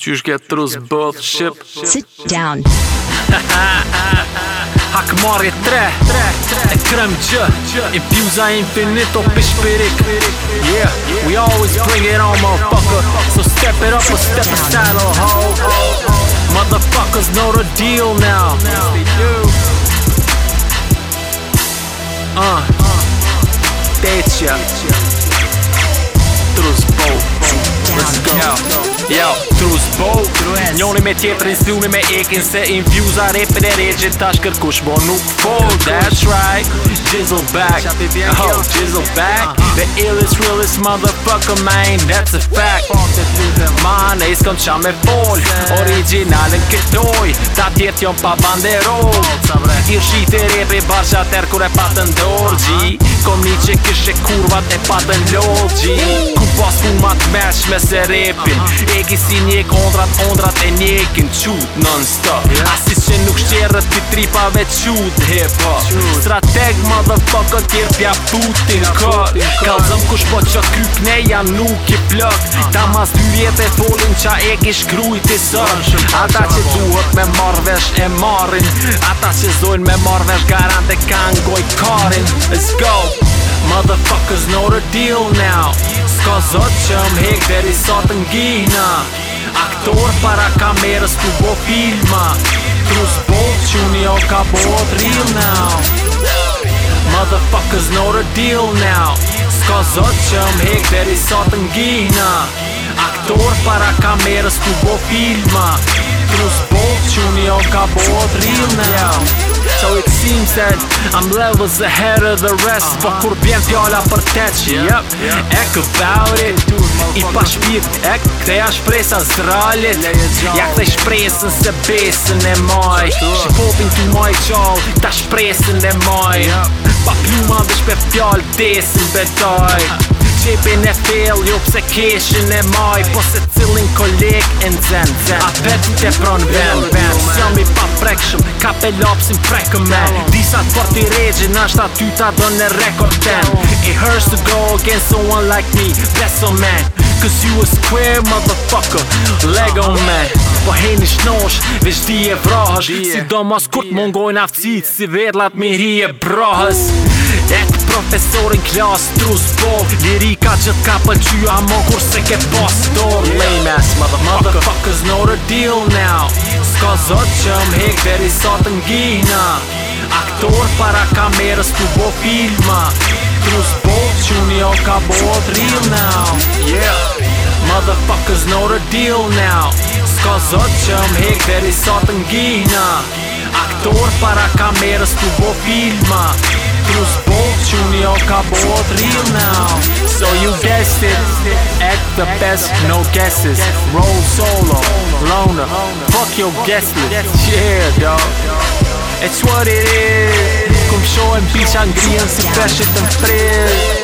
You just get through this bullshit. Sit down. Hak marje tre E kremgjë Impjuza infinito pishpirik Yeah, we always bring it on motherfucker So step it up or step aside or oh, hoe Motherfuckers know the deal now Uh Teqja Njoni me tjetërin s'luni me ekin Se infuza mbjuza repin e regjit tash kërkush, bo nuk fall That's right, jizzle back Ho, jizzle back ah. The illest, realest motherfucker man, that's a fact Ma në isë këm qa me fall Originalin këtoj, ta tjetë jom pa bandero I shqit e rep i bar kur e patën dorë gji uh-huh. Kom një që kështë e kurvat e patën lorë gji Ku pas ku ma të me se repin uh-huh. Eki si një kondrat, ondrat e e njekin qut non stop Asi që nuk shqerët ti tripave qut hip hop Strateg më dhe fokët tjerë pja putin kër Kalzëm kush po që kryp ne jam nuk i plëk ah. Ta mas dy vjet e folin qa e kish kryjt i sërn ah, Ata që duhet me marvesh e marrin Ata që zojn me marvesh garante kan goj karin Let's go Motherfuckers know the deal now Ska zot që më hek dheri sot në gina Aktor para kamerës ku bo filma Trus bolë që unë jo ka bo real now Motherfuckers know the deal now Ska zot që më hek deri sot n'gina Aktor para kamerës ku bo filma Trus bolë që unë jo ka bo real now So it seems that I'm levels ahead of the rest Po kur bjen fjalla për teq yep. E kë baurit I pa shpirt e kte ja shpresa zralit Ja kte shpresën se besën e maj Që popin ti maj qall Ta shpresën e maj Pa pluma dhe shpe fjall Desin betaj Qepin e fill Jo pse keshin e maj Po se cilin kolik e nxen A petin te pron ben Sëmi pa prekshëm Ka pe lopsin prekëm me Disa të porti regjin Ashtë aty ta do në rekord ten It hurts to go against someone like me Best of man Cause you a square motherfucker Lego man Po heni shnosh Vesh di e vrahës Si do mos kurt mungojn aftësit Si vedlat mi hri e brahës Et profesorin klas Trus po Lirika që ka pëllqyja Amon kur se ke pas Don't lame ass motherfuckers Know the deal now zot që më hek veri sot n'gina Aktor para kamerës t'u bo filma Trus bold që një o jo ka bold real now yeah. Motherfuckers know the deal now Ska zot që më hek veri sot n'gina Aktor para kamerës t'u bo filma Trus bold që një o jo ka bold real now So you guessed it Act the best, no guesses. Roll solo, loner. Fuck your guest list. Yeah, dog. It's what it is. Come show be bić and see better than frill